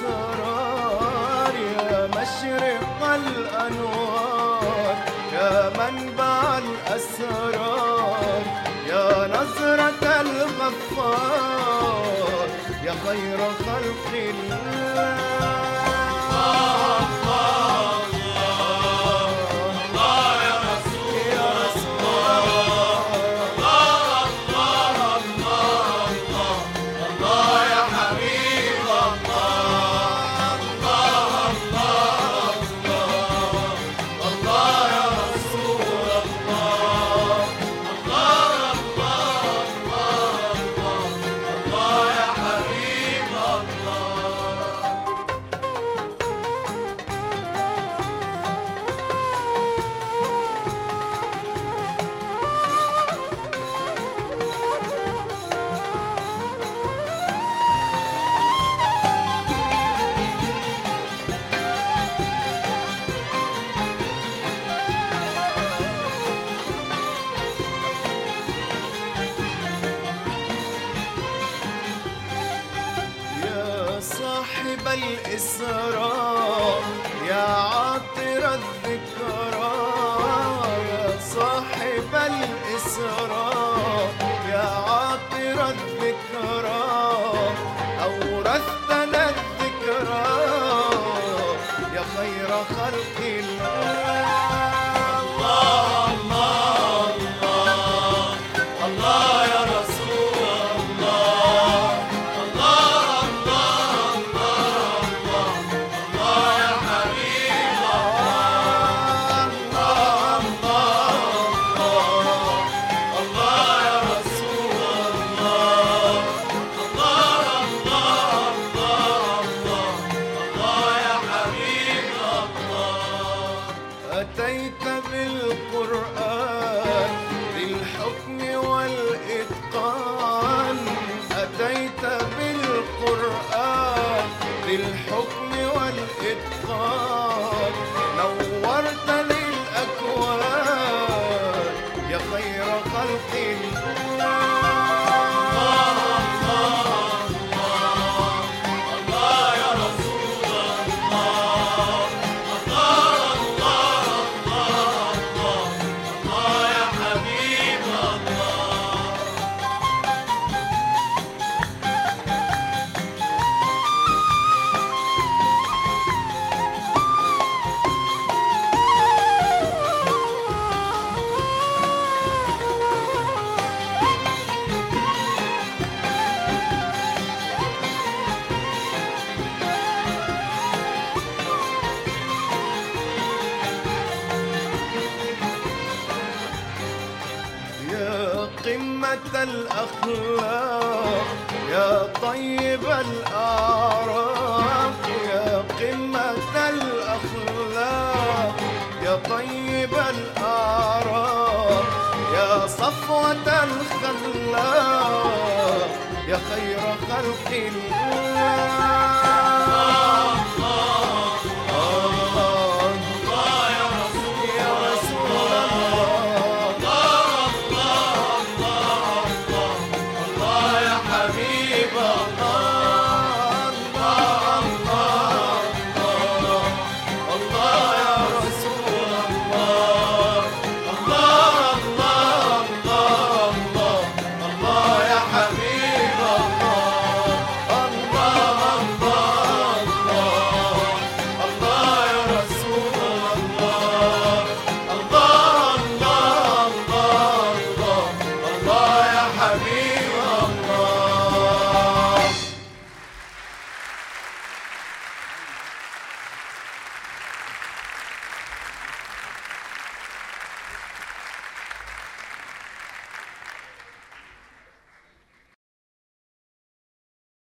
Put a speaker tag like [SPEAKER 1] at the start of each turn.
[SPEAKER 1] الأسرار يا مشرق الأنوار يا منبع الأسرار يا نظرة الغفار يا خير خلق الله. الإسراء يا عاطر الذكرى يا صاحب الإسراء يا عاطر الذكرى أورثتنا الذكرى يا خير خلق بالقرآن قمة الأخلاق يا طيب الأعراق يا قمة الأخلاق يا طيب الأعراق يا صفوة الخلاق يا خير خلق الله.